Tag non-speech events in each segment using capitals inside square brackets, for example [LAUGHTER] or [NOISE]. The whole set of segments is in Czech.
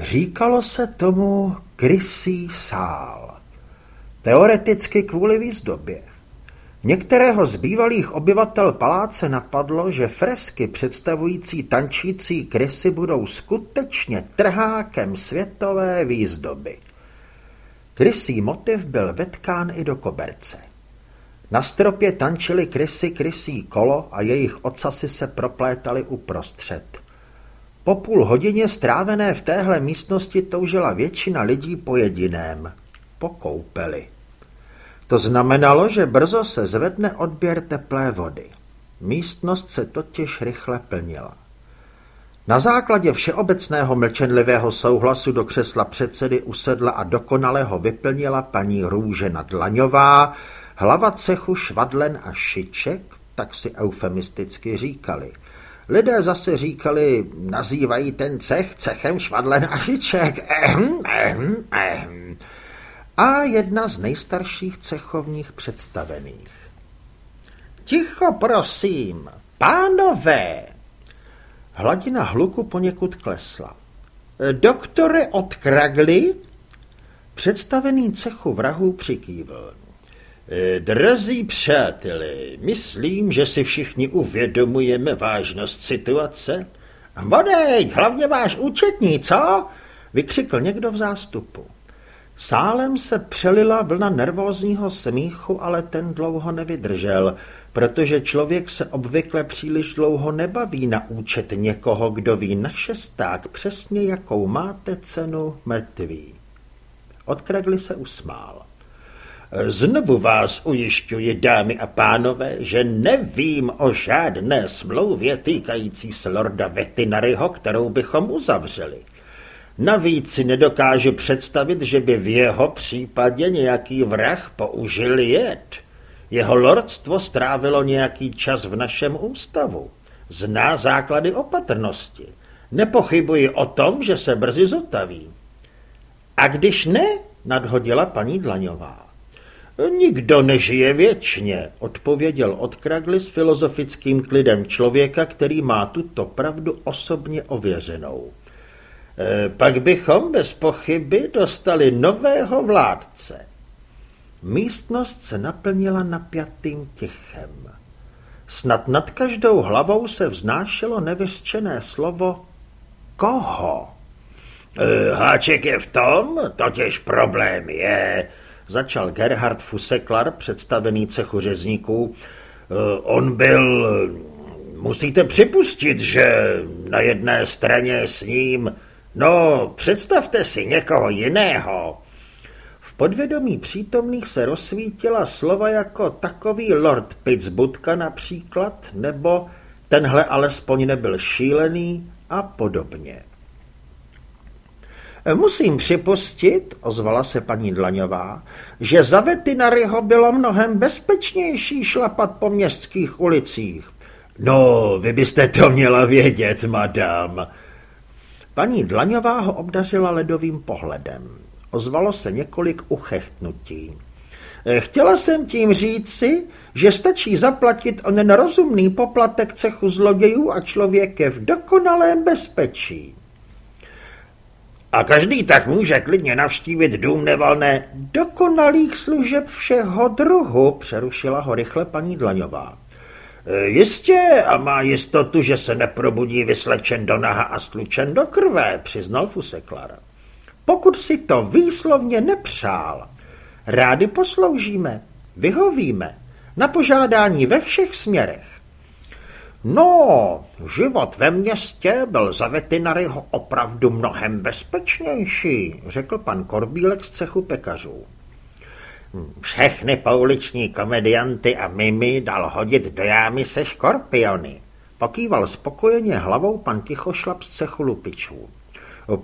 Říkalo se tomu krysý sál. Teoreticky kvůli výzdobě. Některého z bývalých obyvatel paláce napadlo, že fresky představující tančící krysy budou skutečně trhákem světové výzdoby. Krysí motiv byl vetkán i do koberce. Na stropě tančily krysy krysí kolo a jejich ocasy se proplétaly uprostřed. Po půl hodině strávené v téhle místnosti toužila většina lidí po jediném – po koupeli. To znamenalo, že brzo se zvedne odběr teplé vody. Místnost se totiž rychle plnila. Na základě všeobecného mlčenlivého souhlasu do křesla předsedy usedla a dokonale ho vyplnila paní Růžena Dlaňová, hlava cechu Švadlen a Šiček, tak si eufemisticky říkali. Lidé zase říkali, nazývají ten cech cechem Švadlen a Šiček. Ehm, ehm, ehm a jedna z nejstarších cechovních představených. Ticho, prosím, pánové! Hladina hluku poněkud klesla. Doktore od Kragly? Představený cechu vrahů přikývl. Drazí přátelé, myslím, že si všichni uvědomujeme vážnost situace. Bodej, hlavně váš účetní, co? Vykřikl někdo v zástupu. Sálem se přelila vlna nervózního smíchu, ale ten dlouho nevydržel, protože člověk se obvykle příliš dlouho nebaví na účet někoho, kdo ví na šesták přesně, jakou máte cenu mrtví. Odkregli se usmál. Znovu vás ujišťuji, dámy a pánové, že nevím o žádné smlouvě týkající se lorda Vetinaryho, kterou bychom uzavřeli. Navíc si nedokážu představit, že by v jeho případě nějaký vrah použil jed. Jeho lordstvo strávilo nějaký čas v našem ústavu. Zná základy opatrnosti. Nepochybuji o tom, že se brzy zotaví. A když ne, nadhodila paní Dlaňová. Nikdo nežije věčně, odpověděl odkragli s filozofickým klidem člověka, který má tuto pravdu osobně ověřenou. Eh, pak bychom bez pochyby dostali nového vládce. Místnost se naplnila napjatým tichem. Snad nad každou hlavou se vznášelo nevyřčené slovo koho. E, háček je v tom, totiž problém je, začal Gerhard Fuseklar, představený cechu řezníků. E, on byl, musíte připustit, že na jedné straně s ním No, představte si někoho jiného. V podvědomí přítomných se rozsvítila slova jako takový Lord Pittsburgha například, nebo tenhle alespoň nebyl šílený a podobně. Musím připustit, ozvala se paní Dlaňová, že za Vetinaryho bylo mnohem bezpečnější šlapat po městských ulicích. No, vy byste to měla vědět, madam, Paní Dlaňová ho obdařila ledovým pohledem. Ozvalo se několik uchechtnutí. Eh, chtěla jsem tím říci, že stačí zaplatit o nerozumný poplatek cechu zlodějů a člověk je v dokonalém bezpečí. A každý tak může klidně navštívit dům nevalné dokonalých služeb všeho druhu, přerušila ho rychle paní Dlaňová. E, jistě a má jistotu, že se neprobudí vyslečen do naha a stlučen do krve, přiznal Fuseklar. Pokud si to výslovně nepřál, rádi posloužíme, vyhovíme, na požádání ve všech směrech. No, život ve městě byl za vetinaryho opravdu mnohem bezpečnější, řekl pan Korbílek z cechu pekařů. Všechny pouliční komedianty a mimy dal hodit do jámy se škorpiony. Pokýval spokojeně hlavou pan Tichošlap z cechu lupičů.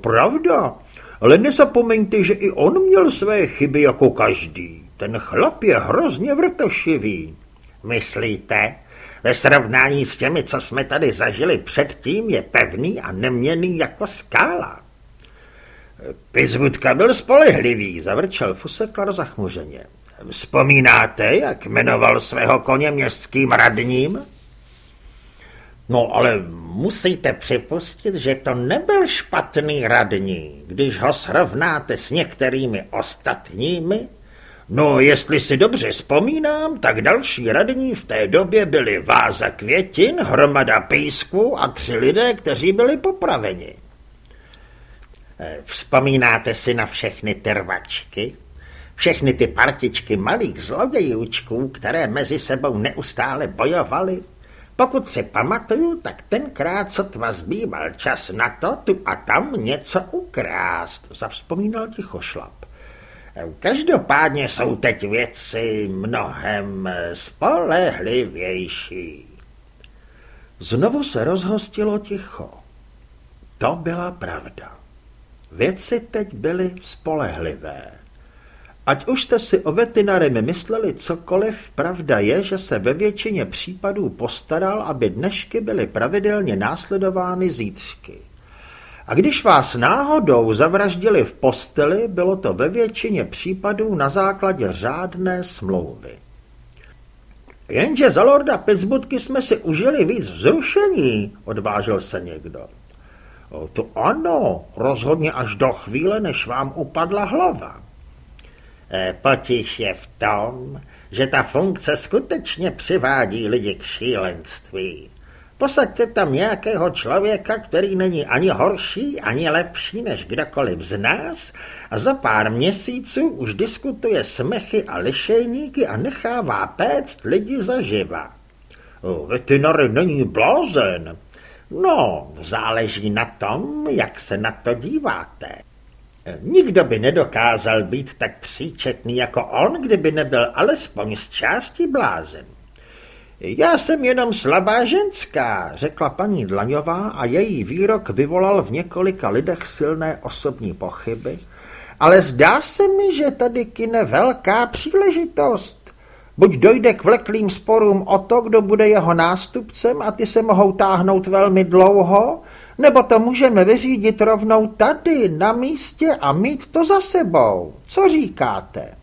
Pravda, ale nezapomeňte, že i on měl své chyby jako každý. Ten chlap je hrozně vrtošivý. Myslíte? Ve srovnání s těmi, co jsme tady zažili předtím, je pevný a neměný jako skála. Pizvutka byl spolehlivý, zavrčel Fuseklar zachmuřeně. Vzpomínáte, jak jmenoval svého koně městským radním? No ale musíte připustit, že to nebyl špatný radní, když ho srovnáte s některými ostatními. No, jestli si dobře vzpomínám, tak další radní v té době byli Váza Květin, hromada písku a tři lidé, kteří byli popraveni. Eh, vzpomínáte si na všechny trvačky? Všechny ty partičky malých zlodějůčků, které mezi sebou neustále bojovali? Pokud si pamatuju, tak tenkrát sotva zbýval čas na to tu a tam něco ukrást, zavzpomínal tichošlap. Každopádně jsou teď věci mnohem spolehlivější. Znovu se rozhostilo ticho. To byla pravda. Věci teď byly spolehlivé. Ať už jste si o veterinaremi mysleli cokoliv, pravda je, že se ve většině případů postaral, aby dnešky byly pravidelně následovány zítřky. A když vás náhodou zavraždili v posteli, bylo to ve většině případů na základě řádné smlouvy. Jenže za lorda Pittsburghy jsme si užili víc vzrušení, odvážil se někdo. O, to ano, rozhodně až do chvíle, než vám upadla hlava. E, potíž je v tom, že ta funkce skutečně přivádí lidi k šílenství. Posaďte tam nějakého člověka, který není ani horší, ani lepší než kdokoliv z nás a za pár měsíců už diskutuje smechy a lišejníky a nechává péct lidi zaživa. Veterinary není blázen. No, záleží na tom, jak se na to díváte. Nikdo by nedokázal být tak příčetný jako on, kdyby nebyl alespoň z části blázen. Já jsem jenom slabá ženská, řekla paní Dlaňová a její výrok vyvolal v několika lidech silné osobní pochyby, ale zdá se mi, že tady kine velká příležitost. Buď dojde k vleklým sporům o to, kdo bude jeho nástupcem a ty se mohou táhnout velmi dlouho, nebo to můžeme vyřídit rovnou tady, na místě a mít to za sebou. Co říkáte?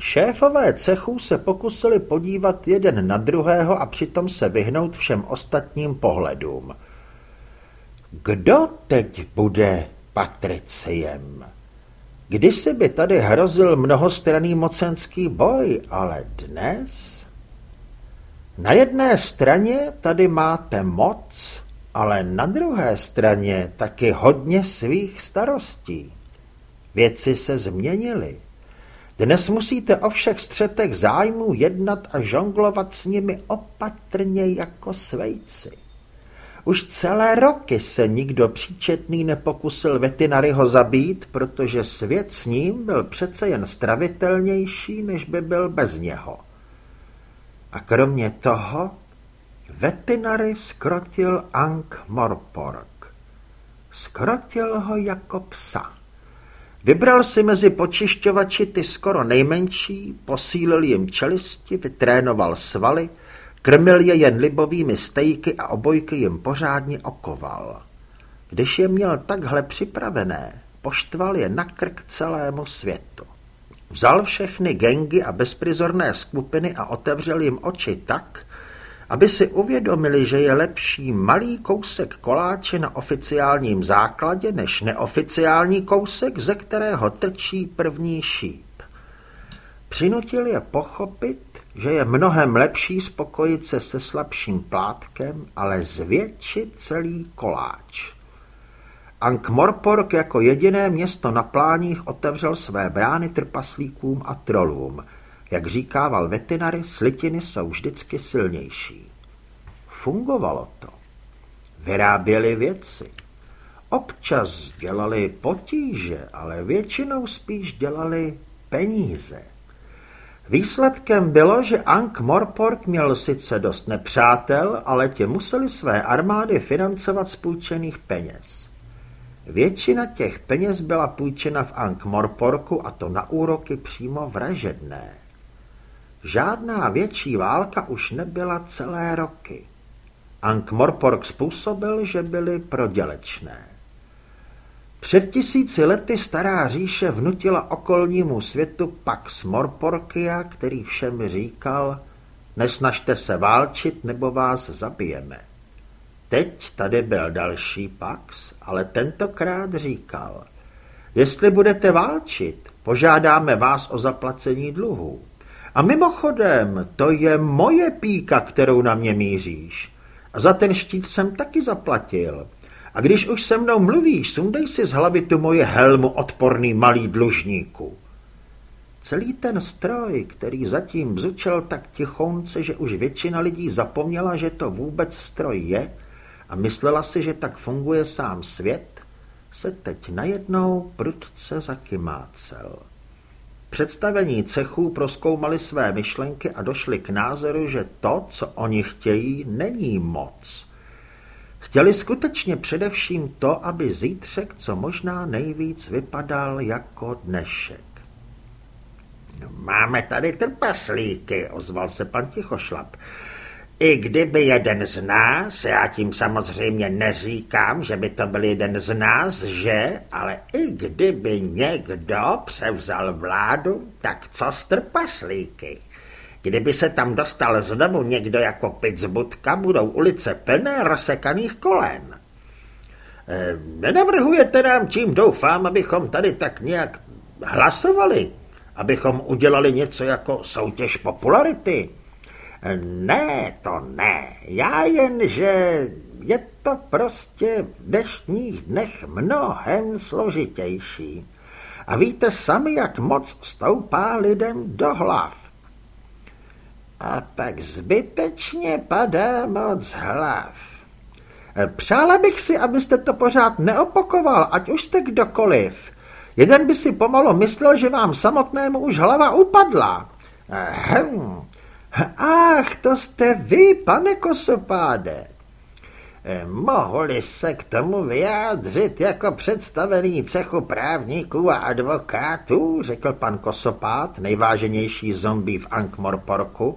Šéfové cechů se pokusili podívat jeden na druhého a přitom se vyhnout všem ostatním pohledům. Kdo teď bude patriciem? Kdysi by tady hrozil mnohostranný mocenský boj, ale dnes? Na jedné straně tady máte moc, ale na druhé straně taky hodně svých starostí. Věci se změnily. Dnes musíte o všech střetech zájmů jednat a žonglovat s nimi opatrně jako svejci. Už celé roky se nikdo příčetný nepokusil vetinaryho zabít, protože svět s ním byl přece jen stravitelnější, než by byl bez něho. A kromě toho Veterinary skrotil Ank Morpork. Skrotil ho jako psa. Vybral si mezi počišťovači ty skoro nejmenší, posílil jim čelisti, vytrénoval svaly, krmil je jen libovými stejky a obojky jim pořádně okoval. Když je měl takhle připravené, poštval je na krk celému světu. Vzal všechny gengy a bezprizorné skupiny a otevřel jim oči tak, aby si uvědomili, že je lepší malý kousek koláče na oficiálním základě než neoficiální kousek, ze kterého trčí první šíp. Přinutil je pochopit, že je mnohem lepší spokojit se se slabším plátkem, ale zvětšit celý koláč. Ankh-Morpork jako jediné město na pláních otevřel své brány trpaslíkům a trolům – jak říkával veterinary, slitiny jsou vždycky silnější. Fungovalo to. Vyráběli věci. Občas dělali potíže, ale většinou spíš dělali peníze. Výsledkem bylo, že Ank Morpork měl sice dost nepřátel, ale tě museli své armády financovat z půjčených peněz. Většina těch peněz byla půjčena v Ank Morporku a to na úroky přímo vražedné. Žádná větší válka už nebyla celé roky. Ankh-Morpork způsobil, že byly prodělečné. Před tisíci lety stará říše vnutila okolnímu světu Pax Morporkia, který všem říkal, Nesnažte se válčit, nebo vás zabijeme. Teď tady byl další Pax, ale tentokrát říkal, jestli budete válčit, požádáme vás o zaplacení dluhů. A mimochodem, to je moje píka, kterou na mě míříš. A za ten štít jsem taky zaplatil. A když už se mnou mluvíš, sundej si z hlavy tu moje helmu odporný malý dlužníku. Celý ten stroj, který zatím bzučel tak tichonce, že už většina lidí zapomněla, že to vůbec stroj je a myslela si, že tak funguje sám svět, se teď najednou prudce zakymácel. Představení cechů proskoumali své myšlenky a došli k názoru, že to, co oni chtějí, není moc. Chtěli skutečně především to, aby zítřek co možná nejvíc vypadal jako dnešek. No, máme tady trpaslíky, ozval se pan Tichošlap. I kdyby jeden z nás, já tím samozřejmě neříkám, že by to byl jeden z nás, že, ale i kdyby někdo převzal vládu, tak co s trpaslíky? Kdyby se tam dostal znovu někdo jako Pittsburghka, budou ulice plné rozsekaných kolen. E, nenavrhujete nám, čím doufám, abychom tady tak nějak hlasovali? Abychom udělali něco jako soutěž popularity? Ne, to ne. Já jen, že je to prostě v dnešních dnech mnohem složitější. A víte sami, jak moc stoupá lidem do hlav. A pak zbytečně padá moc hlav. Přála bych si, abyste to pořád neopakoval, ať už jste kdokoliv. Jeden by si pomalu myslel, že vám samotnému už hlava upadla. Hm, Ach, to jste vy, pane Kosopáde. Eh, mohli se k tomu vyjádřit jako představený cechu právníků a advokátů, řekl pan Kosopát, nejváženější zombie v Ankmorporku,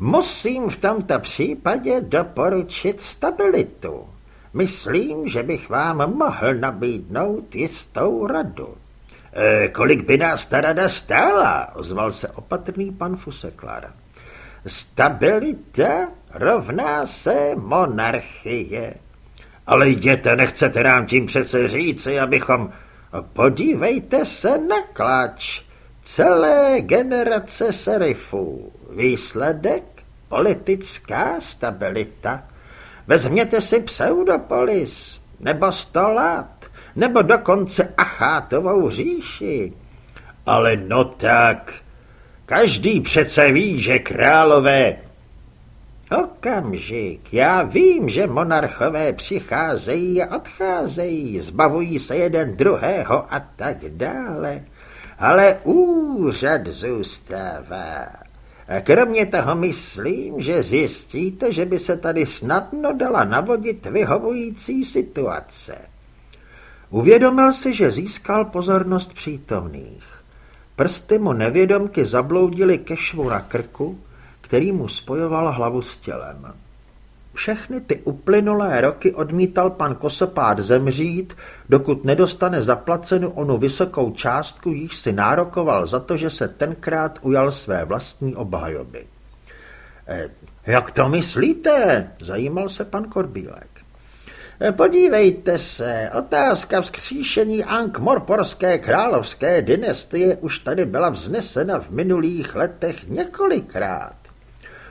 musím v tomto případě doporučit stabilitu. Myslím, že bych vám mohl nabídnout jistou radu. E, kolik by nás ta rada stála? ozval se opatrný pan Fuseklar. Stabilita rovná se monarchie. Ale jděte, nechcete nám tím přece říci, abychom... Podívejte se na klač. Celé generace serifů. Výsledek? Politická stabilita. Vezměte si Pseudopolis, nebo Stolat, nebo dokonce Achátovou říši. Ale no tak, Každý přece ví, že králové... Okamžik, já vím, že monarchové přicházejí a odcházejí, zbavují se jeden druhého a tak dále. Ale úřad zůstává. A kromě toho myslím, že zjistíte, že by se tady snadno dala navodit vyhovující situace. Uvědomil si, že získal pozornost přítomných. Prsty mu nevědomky zabloudily ke švu na krku, který mu spojoval hlavu s tělem. Všechny ty uplynulé roky odmítal pan Kosopát zemřít, dokud nedostane zaplacenu onu vysokou částku, již si nárokoval za to, že se tenkrát ujal své vlastní obhajoby. E, jak to myslíte? zajímal se pan Korbílek. Podívejte se, otázka vzkříšení Ankh-Morporské královské dynastie už tady byla vznesena v minulých letech několikrát.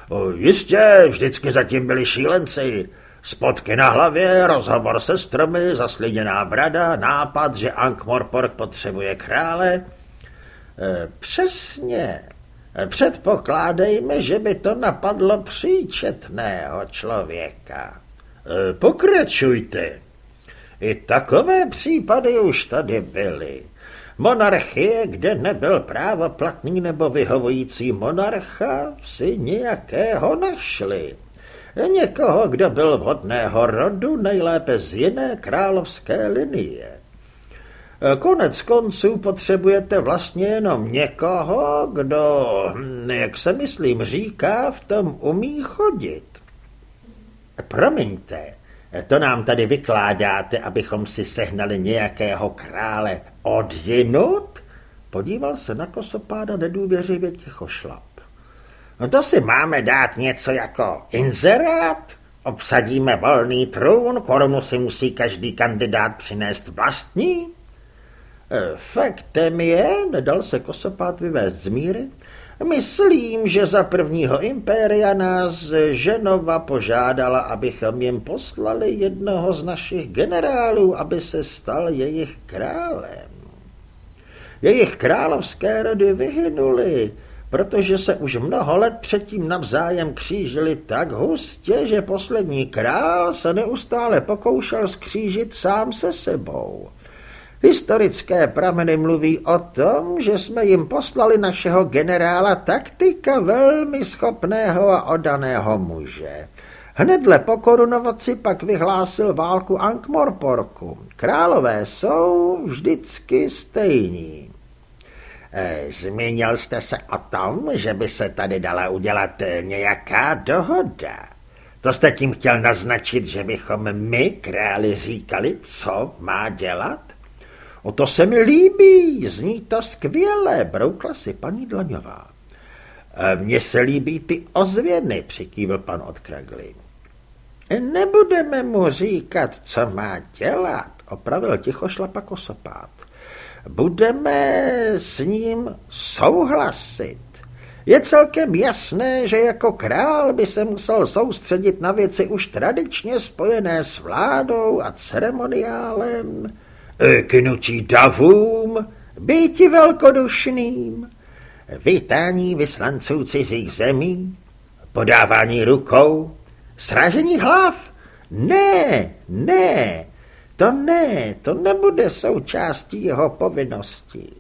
O, jistě, vždycky zatím byli šílenci. Spotky na hlavě, rozhovor se stromy, zasliděná brada, nápad, že Ankh-Morpork potřebuje krále. E, přesně. Předpokládejme, že by to napadlo příčetného člověka. E, pokračujte. I takové případy už tady byly. Monarchie, kde nebyl právoplatný nebo vyhovující monarcha, si nějakého našli. Někoho, kdo byl vhodného rodu, nejlépe z jiné královské linie. E, konec konců potřebujete vlastně jenom někoho, kdo, hm, jak se myslím říká, v tom umí chodit. Promiňte, to nám tady vykládáte, abychom si sehnali nějakého krále odjinut? Podíval se na kosopáda nedůvěřivě tichošlap. No to si máme dát něco jako inzerát? Obsadíme volný trůn, korunu si musí každý kandidát přinést vlastní? E, faktem je, nedal se Kosopát vyvést z míry, myslím, že za prvního impéria nás Ženova požádala, abychom jim poslali jednoho z našich generálů, aby se stal jejich králem. Jejich královské rody vyhynuly, protože se už mnoho let předtím navzájem křížili tak hustě, že poslední král se neustále pokoušel skřížit sám se sebou. Historické prameny mluví o tom, že jsme jim poslali našeho generála taktika velmi schopného a odaného muže. Hnedle po korunovaci pak vyhlásil válku Ankmorporku. Králové jsou vždycky stejní. E, zmínil jste se o tom, že by se tady dala udělat nějaká dohoda. To jste tím chtěl naznačit, že bychom my, králi, říkali, co má dělat? O to se mi líbí, zní to skvěle, broukla si paní Dlaňová. E, mně se líbí ty ozvěny, přikývil pan od Kragly. Nebudeme mu říkat, co má dělat, opravil ticho šlapa kosopát. Budeme s ním souhlasit. Je celkem jasné, že jako král by se musel soustředit na věci už tradičně spojené s vládou a ceremoniálem, knutí davům, býti velkodušným, vítání vyslanců cizích zemí, podávání rukou, srážení hlav. Ne, ne, to ne, to nebude součástí jeho povinností.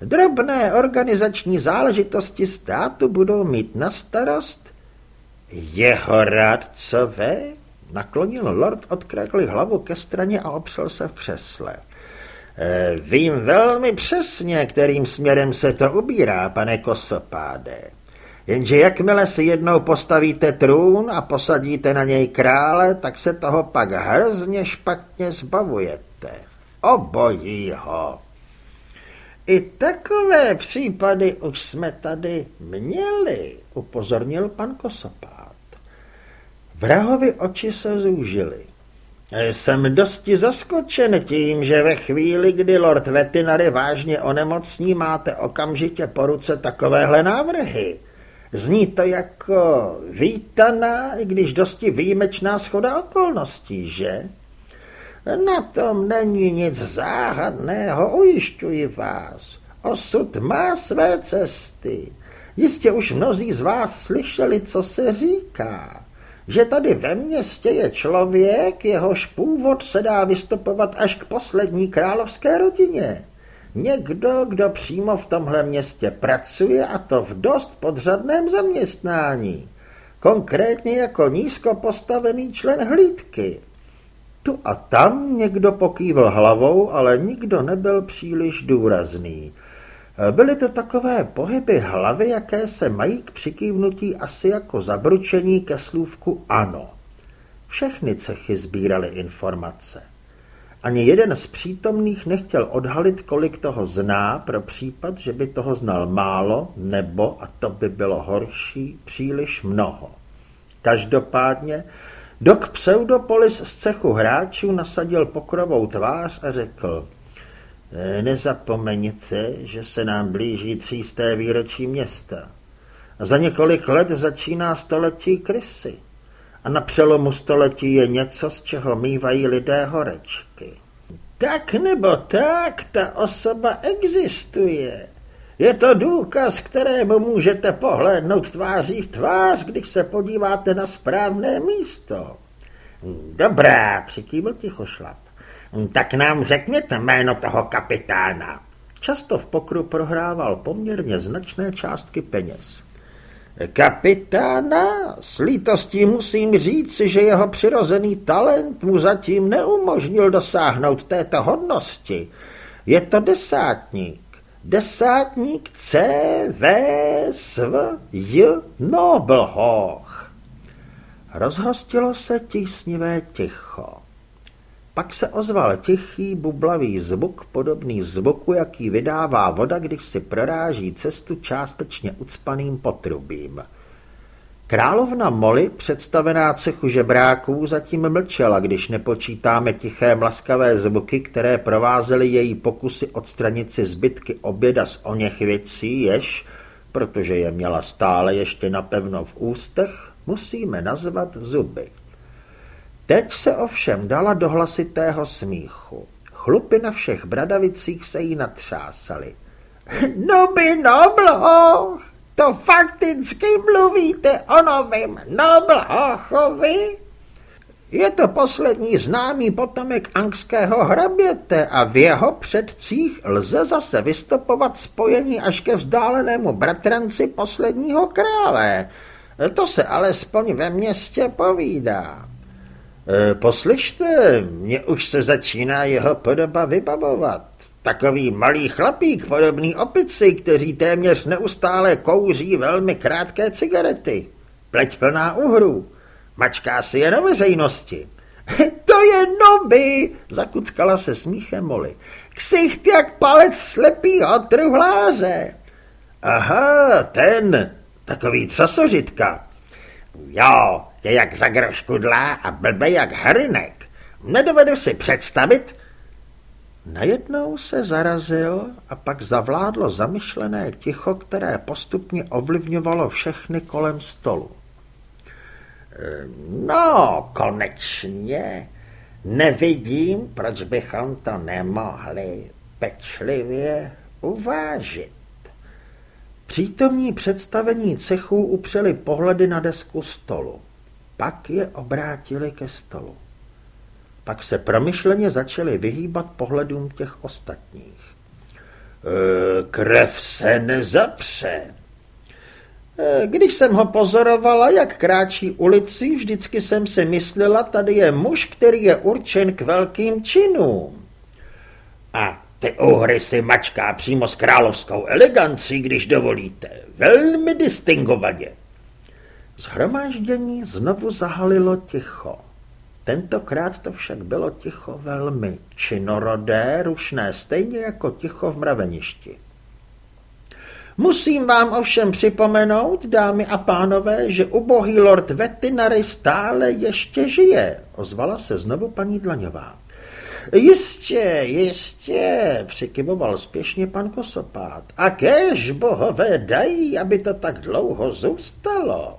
Drobné organizační záležitosti státu budou mít na starost jeho rádcové? Naklonil lord odkrekli hlavu ke straně a opřel se v křesle. E, vím velmi přesně, kterým směrem se to ubírá, pane Kosopáde. Jenže jakmile si jednou postavíte trůn a posadíte na něj krále, tak se toho pak hrozně špatně zbavujete. Obojího. I takové případy už jsme tady měli, upozornil pan Kosopát. Vrahovi oči se zúžily. Jsem dosti zaskočen tím, že ve chvíli, kdy lord Vetinary vážně onemocní, máte okamžitě po ruce takovéhle návrhy. Zní to jako vítaná, i když dosti výjimečná schoda okolností, že? Na tom není nic záhadného, ujišťuji vás. Osud má své cesty. Jistě už mnozí z vás slyšeli, co se říká. Že tady ve městě je člověk, jehož původ se dá vystupovat až k poslední královské rodině. Někdo, kdo přímo v tomhle městě pracuje a to v dost podřadném zaměstnání. Konkrétně jako nízko postavený člen hlídky. Tu a tam někdo pokývil hlavou, ale nikdo nebyl příliš důrazný. Byly to takové pohyby hlavy, jaké se mají k přikývnutí asi jako zabručení ke slůvku ano. Všechny cechy sbíraly informace. Ani jeden z přítomných nechtěl odhalit, kolik toho zná, pro případ, že by toho znal málo, nebo, a to by bylo horší, příliš mnoho. Každopádně Dok Pseudopolis z cechu hráčů nasadil pokrovou tvář a řekl Nezapomeňte, že se nám blíží třísté výročí města. A za několik let začíná století krysy a na přelomu století je něco, z čeho mývají lidé horečky. Tak nebo tak, ta osoba existuje. Je to důkaz, kterému můžete pohlédnout tváří v tvář, když se podíváte na správné místo. Dobrá, přikývl tichošlap. Tak nám řekněte jméno toho kapitána. Často v pokru prohrával poměrně značné částky peněz. Kapitána, s lítostí musím říct, že jeho přirozený talent mu zatím neumožnil dosáhnout této hodnosti. Je to desátník. Desátník C. V. V. J. Noblhoch. Rozhostilo se tísnivé ticho. Pak se ozval tichý, bublavý zvuk, podobný zvuku, jaký vydává voda, když si proráží cestu částečně ucpaným potrubím. Královna Molly, představená cechu žebráků, zatím mlčela, když nepočítáme tiché mlaskavé zvuky, které provázely její pokusy odstranit si zbytky oběda z oněch věcí, jež, protože je měla stále ještě napevno v ústech, musíme nazvat zuby. Teď se ovšem dala do hlasitého smíchu. Chlupy na všech bradavicích se jí natřásaly. [LAUGHS] No by noblo, to fakticky mluvíte o novém Noblochovi? Je to poslední známý potomek angského hraběte a v jeho předcích lze zase vystupovat spojení až ke vzdálenému bratranci posledního krále. To se alespoň ve městě povídá. E, poslyšte, mě už se začíná jeho podoba vybavovat. Takový malý chlapík, podobný opici, kteří téměř neustále kouří velmi krátké cigarety. Pleť plná uhrů. Mačká si je na veřejnosti. To je noby, zakuckala se smíchem Molly. Ksicht jak palec slepýho truhláře. Aha, ten, takový casožitka. Jo, je jak zagroškudlá a blbe jak hrynek. Nedovedu si představit, Najednou se zarazil a pak zavládlo zamyšlené ticho, které postupně ovlivňovalo všechny kolem stolu. No, konečně. Nevidím, proč bychom to nemohli pečlivě uvážit. Přítomní představení cechů upřeli pohledy na desku stolu. Pak je obrátili ke stolu. Pak se promyšleně začali vyhýbat pohledům těch ostatních. E, krev se nezapře. E, když jsem ho pozorovala, jak kráčí ulici, vždycky jsem si myslela, tady je muž, který je určen k velkým činům. A ty uhry si mačká přímo s královskou elegancí, když dovolíte. Velmi distingovaně. Zhromáždění znovu zahalilo ticho. Tentokrát to však bylo ticho velmi činorodé, rušné, stejně jako ticho v mraveništi. Musím vám ovšem připomenout, dámy a pánové, že ubohý lord Vetinary stále ještě žije, ozvala se znovu paní Dlaňová. Jistě, jistě, přikyvoval spěšně pan Kosopát. A kež bohové dají, aby to tak dlouho zůstalo.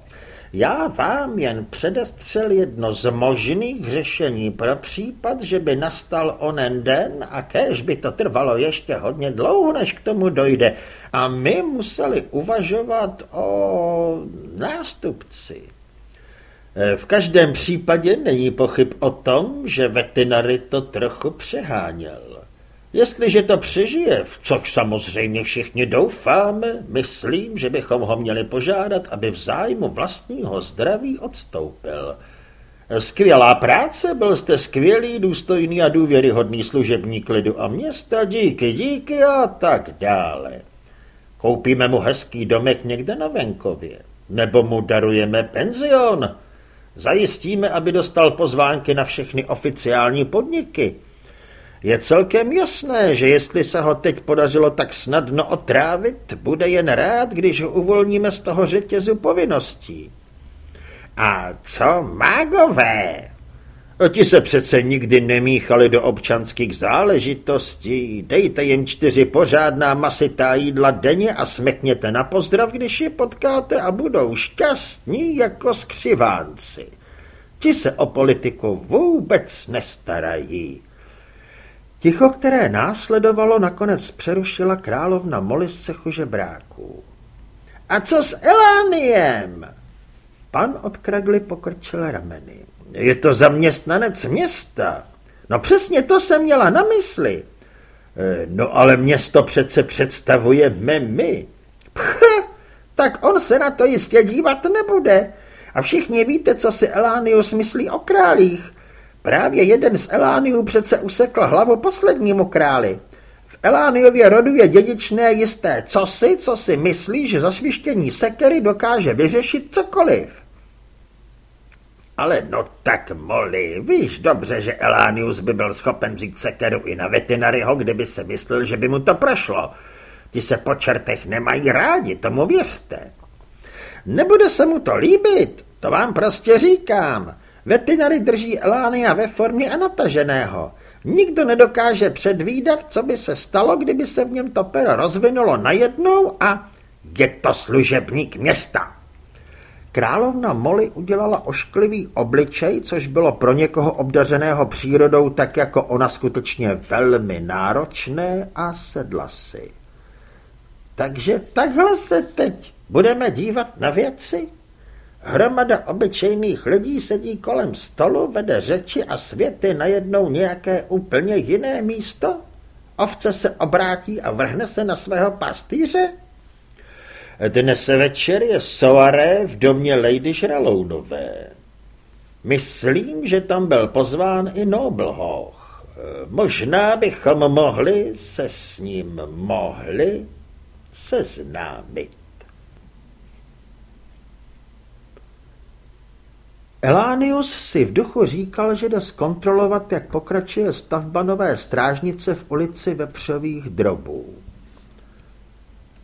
Já vám jen předestřel jedno z možných řešení pro případ, že by nastal onen den a kéž by to trvalo ještě hodně dlouho, než k tomu dojde. A my museli uvažovat o nástupci. E, v každém případě není pochyb o tom, že veterinary to trochu přeháněl. Jestliže to přežije, v což samozřejmě všichni doufáme, myslím, že bychom ho měli požádat, aby v zájmu vlastního zdraví odstoupil. Skvělá práce, byl jste skvělý, důstojný a důvěryhodný služebník lidu a města, díky, díky a tak dále. Koupíme mu hezký domek někde na venkově, nebo mu darujeme penzion. Zajistíme, aby dostal pozvánky na všechny oficiální podniky, je celkem jasné, že jestli se ho teď podařilo tak snadno otrávit, bude jen rád, když ho uvolníme z toho řetězu povinností. A co mágové? Ti se přece nikdy nemíchali do občanských záležitostí. Dejte jim čtyři pořádná masitá jídla denně a smekněte na pozdrav, když je potkáte a budou šťastní jako skřivánci. Ti se o politiku vůbec nestarají. Ticho, které následovalo, nakonec přerušila královna Molisce žebráků. A co s Elániem? Pan od Kragly pokrčil rameny. Je to zaměstnanec města. No přesně to jsem měla na mysli. E, no ale město přece představujeme my. Pch, tak on se na to jistě dívat nebude. A všichni víte, co si Elánius myslí o králích. Právě jeden z Elániů přece usekl hlavu poslednímu králi. V Elániově rodu je dědičné jisté cosi, co si myslí, že zasvištění sekery dokáže vyřešit cokoliv. Ale no tak, Molly, víš dobře, že Elánius by byl schopen vzít sekeru i na veterinaryho, kdyby se myslel, že by mu to prošlo. Ti se po čertech nemají rádi, tomu věřte. Nebude se mu to líbit, to vám prostě říkám. Veterinary drží Elánia ve formě a nataženého. Nikdo nedokáže předvídat, co by se stalo, kdyby se v něm to pero rozvinulo najednou a je to služebník města. Královna Molly udělala ošklivý obličej, což bylo pro někoho obdařeného přírodou tak jako ona skutečně velmi náročné a sedla si. Takže takhle se teď budeme dívat na věci? Hromada obyčejných lidí sedí kolem stolu, vede řeči a svět je najednou nějaké úplně jiné místo? Ovce se obrátí a vrhne se na svého pastýře? Dnes večer je soaré v domě Lady Žralounové. Myslím, že tam byl pozván i Noblhoch. Možná bychom mohli se s ním mohli seznámit. Elánius si v duchu říkal, že jde zkontrolovat, jak pokračuje stavba nové strážnice v ulici Vepřových drobů.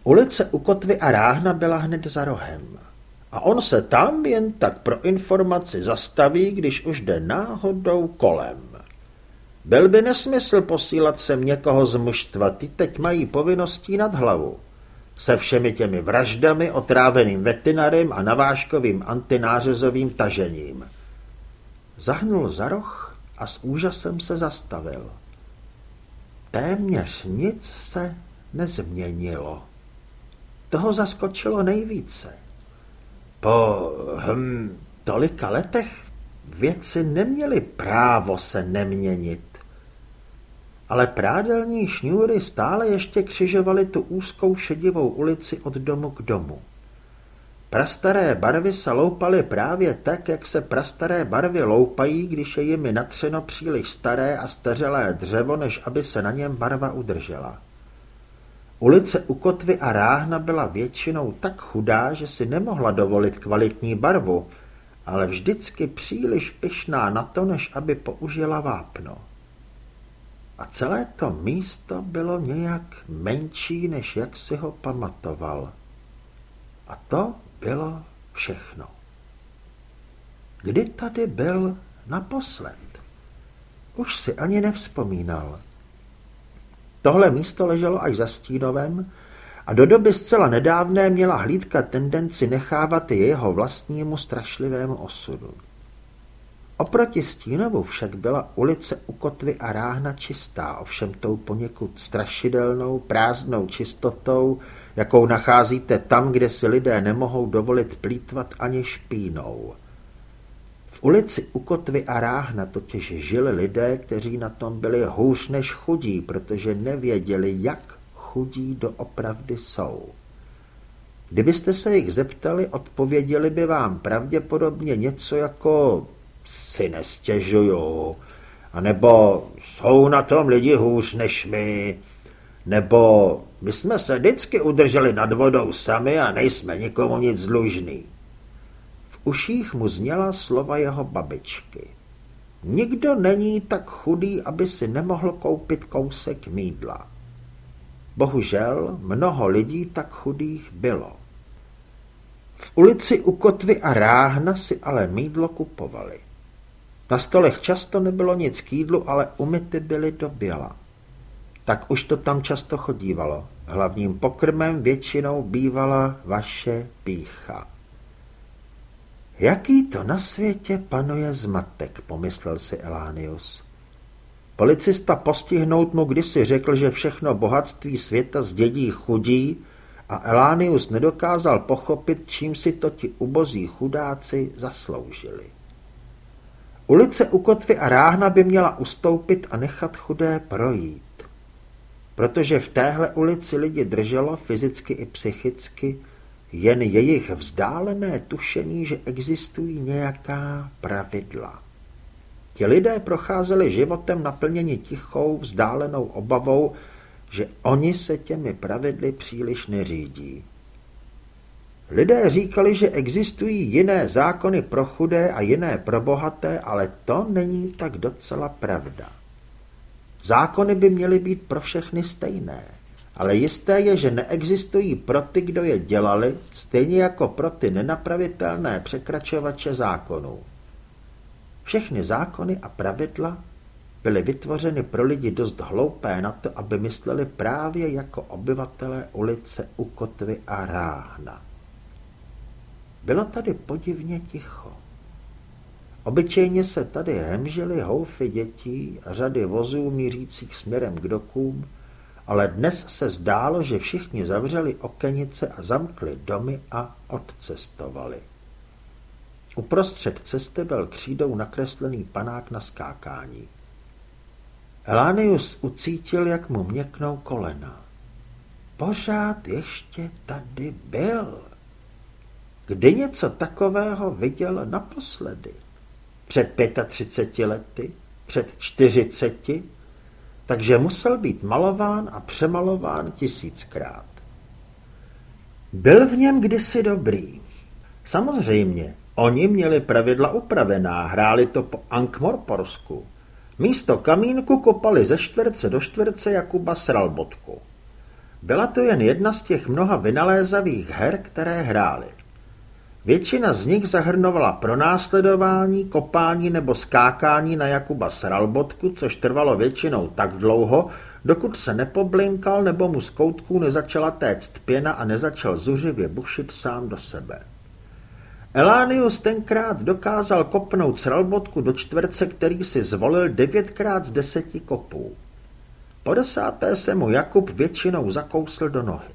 Ulice u Kotvy a Ráhna byla hned za rohem. A on se tam jen tak pro informaci zastaví, když už jde náhodou kolem. Byl by nesmysl posílat sem někoho z mužstva, ty teď mají povinností nad hlavu. Se všemi těmi vraždami, otráveným vetinarem a navážkovým antinářezovým tažením. Zahnul za roh a s úžasem se zastavil. Téměř nic se nezměnilo. Toho zaskočilo nejvíce. Po hm, tolika letech věci neměly právo se neměnit. Ale prádelní šňůry stále ještě křižovaly tu úzkou šedivou ulici od domu k domu. Prastaré barvy se loupaly právě tak, jak se prastaré barvy loupají, když je jimi natřeno příliš staré a stařelé dřevo, než aby se na něm barva udržela. Ulice u Kotvy a Ráhna byla většinou tak chudá, že si nemohla dovolit kvalitní barvu, ale vždycky příliš pyšná na to, než aby použila vápno. A celé to místo bylo nějak menší, než jak si ho pamatoval. A to bylo všechno. Kdy tady byl naposled? Už si ani nevzpomínal. Tohle místo leželo až za Stínovem a do doby zcela nedávné měla hlídka tendenci nechávat jeho vlastnímu strašlivému osudu. Oproti Stínovu však byla ulice u kotvy a ráhna čistá, ovšem tou poněkud strašidelnou, prázdnou čistotou, jakou nacházíte tam, kde si lidé nemohou dovolit plítvat ani špínou. V ulici u Kotvy a Ráhna totiž žili lidé, kteří na tom byli hůř než chudí, protože nevěděli, jak chudí doopravdy jsou. Kdybyste se jich zeptali, odpověděli by vám pravděpodobně něco jako si nestěžuju, anebo jsou na tom lidi hůř než my, nebo my jsme se vždycky udrželi nad vodou sami a nejsme nikomu nic dlužný uších mu zněla slova jeho babičky. Nikdo není tak chudý, aby si nemohl koupit kousek mídla. Bohužel mnoho lidí tak chudých bylo. V ulici u Kotvy a Ráhna si ale mídlo kupovali. Na stolech často nebylo nic k jídlu, ale umyty byly do běla. Tak už to tam často chodívalo. Hlavním pokrmem většinou bývala vaše pícha. Jaký to na světě panuje zmatek, pomyslel si Elánius. Policista postihnout mu kdysi řekl, že všechno bohatství světa zdědí chudí a Elánius nedokázal pochopit, čím si to ti ubozí chudáci zasloužili. Ulice u Kotvy a Ráhna by měla ustoupit a nechat chudé projít. Protože v téhle ulici lidi drželo fyzicky i psychicky jen jejich vzdálené tušení, že existují nějaká pravidla. Ti lidé procházeli životem naplněni tichou, vzdálenou obavou, že oni se těmi pravidly příliš neřídí. Lidé říkali, že existují jiné zákony pro chudé a jiné pro bohaté, ale to není tak docela pravda. Zákony by měly být pro všechny stejné ale jisté je, že neexistují pro ty, kdo je dělali, stejně jako pro ty nenapravitelné překračovače zákonů. Všechny zákony a pravidla byly vytvořeny pro lidi dost hloupé na to, aby mysleli právě jako obyvatelé ulice u Kotvy a Ráhna. Bylo tady podivně ticho. Obyčejně se tady hemžily houfy dětí a řady vozů mířících směrem k dokům, ale dnes se zdálo, že všichni zavřeli okenice a zamkli domy a odcestovali. Uprostřed cesty byl křídou nakreslený panák na skákání. Elánius ucítil, jak mu měknou kolena. Pořád ještě tady byl. Kdy něco takového viděl naposledy? Před 35 lety? Před 40? Takže musel být malován a přemalován tisíckrát. Byl v něm kdysi dobrý. Samozřejmě, oni měli pravidla upravená, hráli to po Ankmorporsku. Místo kamínku kopali ze čtverce do čtverce Jakuba Sralbotku. Byla to jen jedna z těch mnoha vynalézavých her, které hráli. Většina z nich zahrnovala pronásledování, kopání nebo skákání na Jakuba Sralbotku, což trvalo většinou tak dlouho, dokud se nepoblinkal nebo mu z koutků nezačala téct pěna a nezačal zuřivě bušit sám do sebe. Elánius tenkrát dokázal kopnout sralbotku do čtverce, který si zvolil devětkrát z deseti kopů. Po desáté se mu Jakub většinou zakousl do nohy.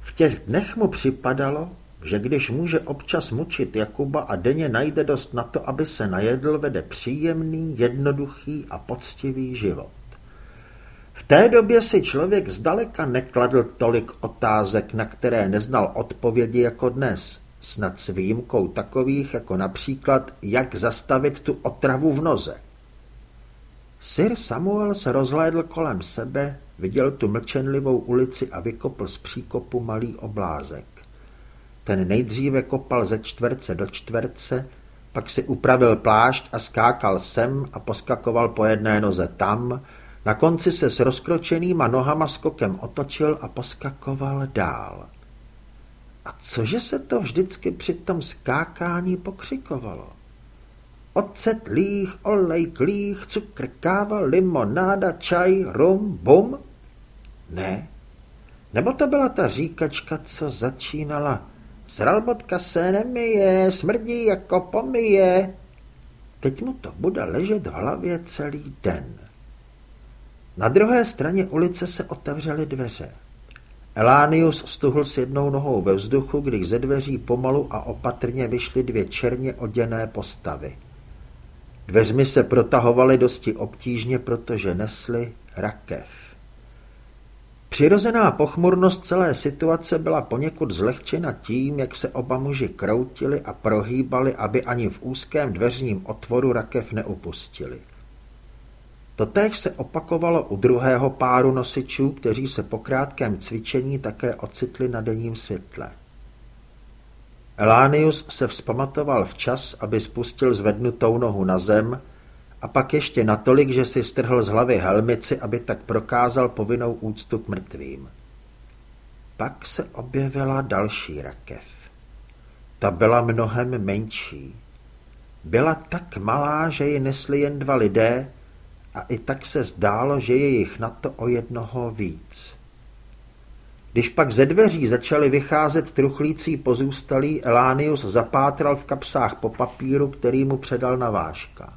V těch dnech mu připadalo, že když může občas mučit Jakuba a denně najde dost na to, aby se najedl, vede příjemný, jednoduchý a poctivý život. V té době si člověk zdaleka nekladl tolik otázek, na které neznal odpovědi jako dnes, snad s výjimkou takových jako například, jak zastavit tu otravu v noze. Sir Samuel se rozhlédl kolem sebe, viděl tu mlčenlivou ulici a vykopl z příkopu malý oblázek. Ten nejdříve kopal ze čtverce do čtverce, pak si upravil plášť a skákal sem a poskakoval po jedné noze tam, na konci se s rozkročenýma nohama skokem otočil a poskakoval dál. A cože se to vždycky při tom skákání pokřikovalo? Ocet, líh, olej, klích, cukr, káva, limonáda, čaj, rum, bum? Ne. Nebo to byla ta říkačka, co začínala Sralbotka se nemije, smrdí jako pomije. Teď mu to bude ležet v hlavě celý den. Na druhé straně ulice se otevřely dveře. Elánius stuhl s jednou nohou ve vzduchu, když ze dveří pomalu a opatrně vyšly dvě černě oděné postavy. Dveřmi se protahovaly dosti obtížně, protože nesly rakev. Přirozená pochmurnost celé situace byla poněkud zlehčena tím, jak se oba muži kroutili a prohýbali, aby ani v úzkém dveřním otvoru rakev neupustili. Totéž se opakovalo u druhého páru nosičů, kteří se po krátkém cvičení také ocitli na denním světle. Elánius se vzpamatoval včas, aby spustil zvednutou nohu na zem a pak ještě natolik, že si strhl z hlavy helmici, aby tak prokázal povinnou úctu k mrtvým. Pak se objevila další rakev. Ta byla mnohem menší. Byla tak malá, že ji nesli jen dva lidé a i tak se zdálo, že je jich na to o jednoho víc. Když pak ze dveří začaly vycházet truchlící pozůstalí, Elánius zapátral v kapsách po papíru, který mu předal na váška.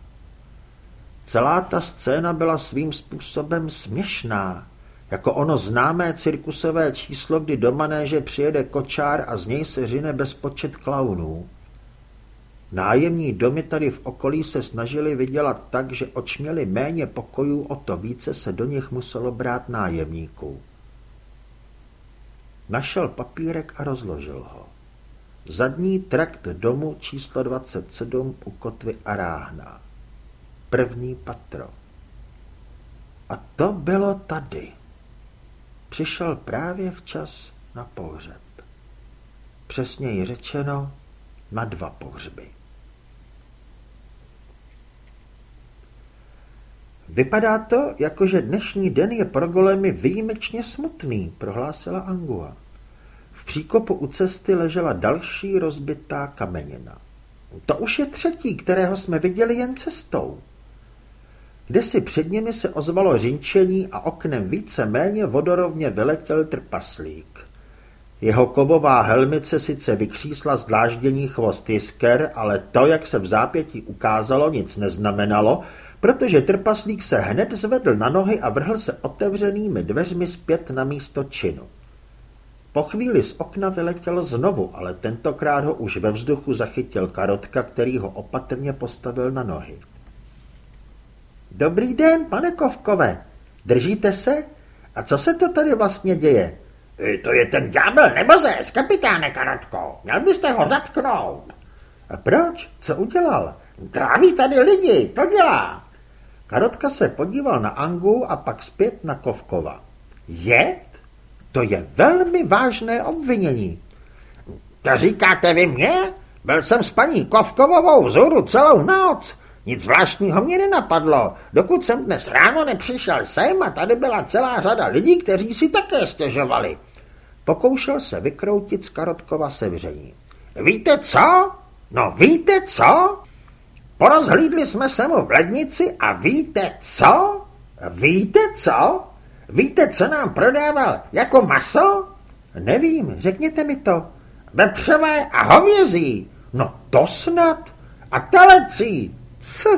Celá ta scéna byla svým způsobem směšná, jako ono známé cirkusové číslo, kdy do manéže přijede kočár a z něj se řine bezpočet klaunů. Nájemní domy tady v okolí se snažili vydělat tak, že očměli méně pokojů, o to více se do nich muselo brát nájemníků. Našel papírek a rozložil ho. Zadní trakt domu číslo 27 u kotvy Aráhna. První patro. A to bylo tady. Přišel právě včas na pohřeb. Přesněji řečeno na dva pohřby. Vypadá to, jako že dnešní den je pro golemy výjimečně smutný, prohlásila Angua. V příkopu u cesty ležela další rozbitá kamenina. To už je třetí, kterého jsme viděli jen cestou. Kdysi před nimi se ozvalo řinčení a oknem více méně vodorovně vyletěl trpaslík. Jeho kovová helmice sice vykřísla z dláždění chvost jisker, ale to, jak se v zápětí ukázalo, nic neznamenalo, protože trpaslík se hned zvedl na nohy a vrhl se otevřenými dveřmi zpět na místo činu. Po chvíli z okna vyletěl znovu, ale tentokrát ho už ve vzduchu zachytil karotka, který ho opatrně postavil na nohy. Dobrý den, pane Kovkové. Držíte se? A co se to tady vlastně děje? To je ten ďábel nebozes, kapitáne Karotko. Měl byste ho zatknout. A proč? Co udělal? Tráví tady lidi, to dělá. Karotka se podíval na Angu a pak zpět na Kovkova. Je? To je velmi vážné obvinění. To říkáte vy mě? Byl jsem s paní Kovkovovou zůru celou noc. Nic zvláštního mě nenapadlo, dokud jsem dnes ráno nepřišel sem a tady byla celá řada lidí, kteří si také stěžovali. Pokoušel se vykroutit z Karotkova sevření. Víte co? No víte co? Porozhlídli jsme se mu v lednici a víte co? Víte co? Víte, co nám prodával jako maso? Nevím, řekněte mi to. Vepřové a hovězí. No to snad. A telecí. Co?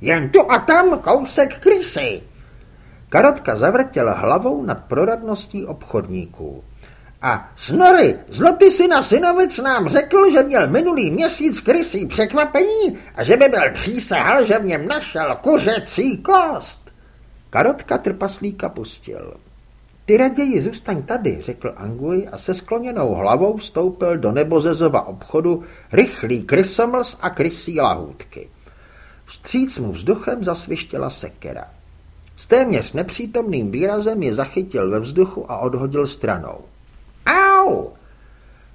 Jen tu a tam kousek krysy. Karotka zavrtěla hlavou nad proradností obchodníků. A Snory, zlotý syna synovic nám řekl, že měl minulý měsíc krysí překvapení a že by byl přísahal, že v něm našel kuřecí kost. Karotka trpaslíka pustil. Ty raději zůstaň tady, řekl Anguj a se skloněnou hlavou vstoupil do nebozezova obchodu rychlý krysomls a krysí lahůdky. Vstříc mu vzduchem zasvištěla sekera. S téměř nepřítomným výrazem je zachytil ve vzduchu a odhodil stranou. Au!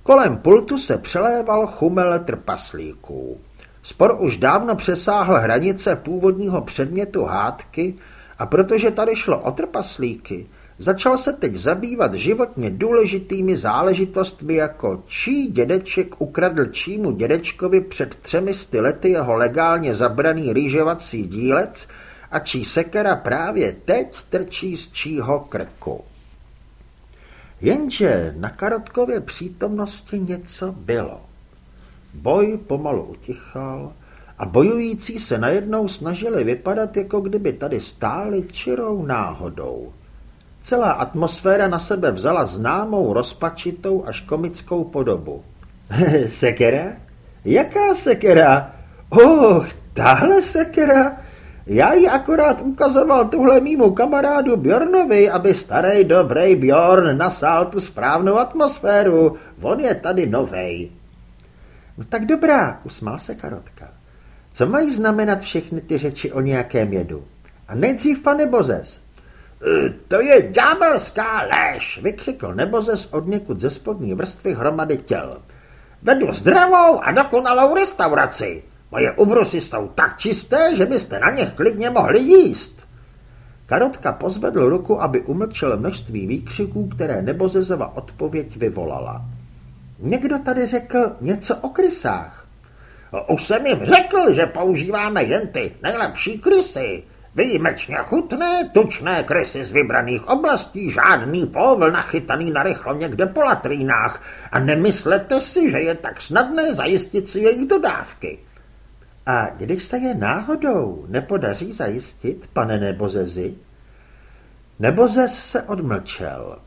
Kolem pultu se přeléval chumel trpaslíků. Spor už dávno přesáhl hranice původního předmětu hádky a protože tady šlo o trpaslíky, začal se teď zabývat životně důležitými záležitostmi jako čí dědeček ukradl čímu dědečkovi před třemi sty lety jeho legálně zabraný rýžovací dílec a čí sekera právě teď trčí z čího krku. Jenže na Karotkově přítomnosti něco bylo. Boj pomalu utichal a bojující se najednou snažili vypadat, jako kdyby tady stáli čirou náhodou. Celá atmosféra na sebe vzala známou rozpačitou až komickou podobu. [LAUGHS] sekera? Jaká sekera? Oh, tahle sekera? Já ji akorát ukazoval tuhle mýmu kamarádu Bjornovi, aby starý dobrý Bjorn nasál tu správnou atmosféru. On je tady novej. No tak dobrá, usmál se Karotka. Co mají znamenat všechny ty řeči o nějakém jedu? A nejdřív pan Nebozes. To je ďábelská lež, vykřikl Nebozes od někud ze spodní vrstvy hromady těl. Vedu zdravou a dokonalou restauraci. Moje ubrusy jsou tak čisté, že byste na něch klidně mohli jíst. Karotka pozvedl ruku, aby umlčel množství výkřiků, které Nebozezova odpověď vyvolala. Někdo tady řekl něco o krysách. Už jsem jim řekl, že používáme jen ty nejlepší krysy. Výjimečně chutné, tučné krysy z vybraných oblastí, žádný povl nachytaný narychlo někde po latrínách a nemyslete si, že je tak snadné zajistit si jejich dodávky. A když se je náhodou nepodaří zajistit, pane Nebozezi? Nebozez se odmlčel.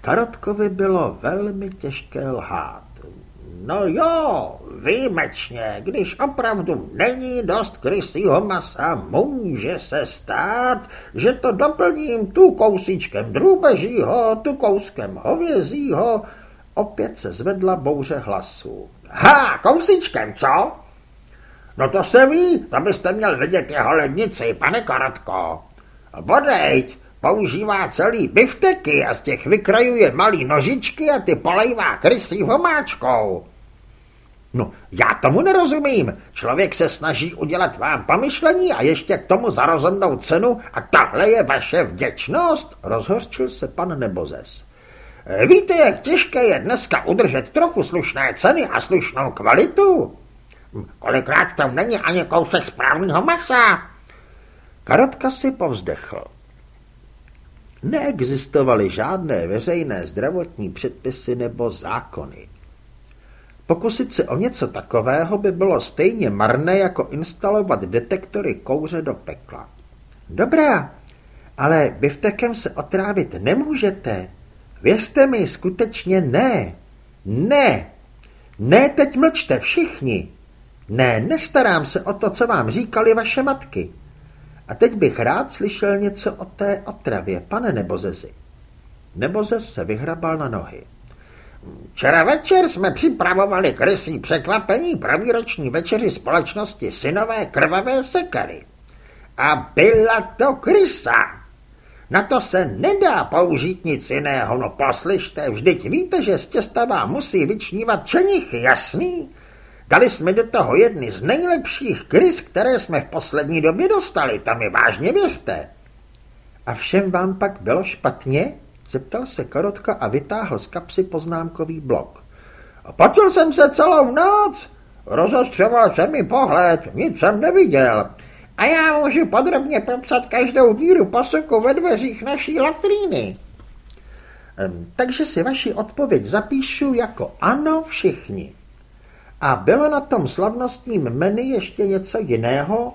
Karotkovi bylo velmi těžké lhát. No jo, výjimečně, když opravdu není dost krysího masa, může se stát, že to doplním tu kousíčkem drůbežího, tu kouskem hovězího. Opět se zvedla bouře hlasů. Ha, kousíčkem, co? No to se ví, to byste měl vidět jeho lednici, pane Karatko. Bodejť, používá celý bifteky a z těch vykrajuje malý nožičky a ty polejvá krysí homáčkou. No, já tomu nerozumím. Člověk se snaží udělat vám pomyšlení a ještě k tomu za rozumnou cenu a tahle je vaše vděčnost, rozhořčil se pan Nebozes. Víte, jak těžké je dneska udržet trochu slušné ceny a slušnou kvalitu? Kolikrát tam není ani kousek správného masa. Karotka si povzdechl. Neexistovaly žádné veřejné zdravotní předpisy nebo zákony. Pokusit se o něco takového by bylo stejně marné, jako instalovat detektory kouře do pekla. Dobrá, ale biftekem se otrávit nemůžete. Věřte mi, skutečně ne. Ne. Ne, teď mlčte všichni. Ne, nestarám se o to, co vám říkali vaše matky. A teď bych rád slyšel něco o té otravě, pane Nebozezi. Nebozez se vyhrabal na nohy. Včera večer jsme připravovali krysí překvapení pro výroční večeři společnosti Synové krvavé sekery. A byla to krysa. Na to se nedá použít nic jiného, no poslyšte, vždyť víte, že z těsta vám musí vyčnívat čenichy, jasný? Dali jsme do toho jedny z nejlepších krys, které jsme v poslední době dostali, tam mi vážně věřte. A všem vám pak bylo špatně? Zeptal se Karotka a vytáhl z kapsy poznámkový blok. Potil jsem se celou noc, rozostřoval se mi pohled, nic jsem neviděl. A já můžu podrobně popsat každou díru pasoku ve dveřích naší latríny. Takže si vaši odpověď zapíšu jako ano všichni. A bylo na tom slavnostním menu ještě něco jiného?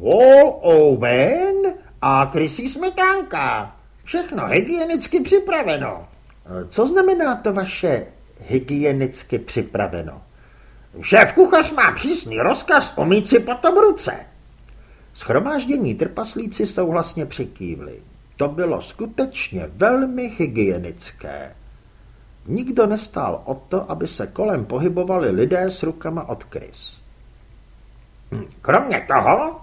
Wall oven a krysí smetánka. Všechno hygienicky připraveno. Co znamená to vaše hygienicky připraveno? Šéf kuchař má přísný rozkaz umít si potom ruce. Schromáždění trpaslíci souhlasně přikývli. To bylo skutečně velmi hygienické. Nikdo nestál o to, aby se kolem pohybovali lidé s rukama od krys. Kromě toho,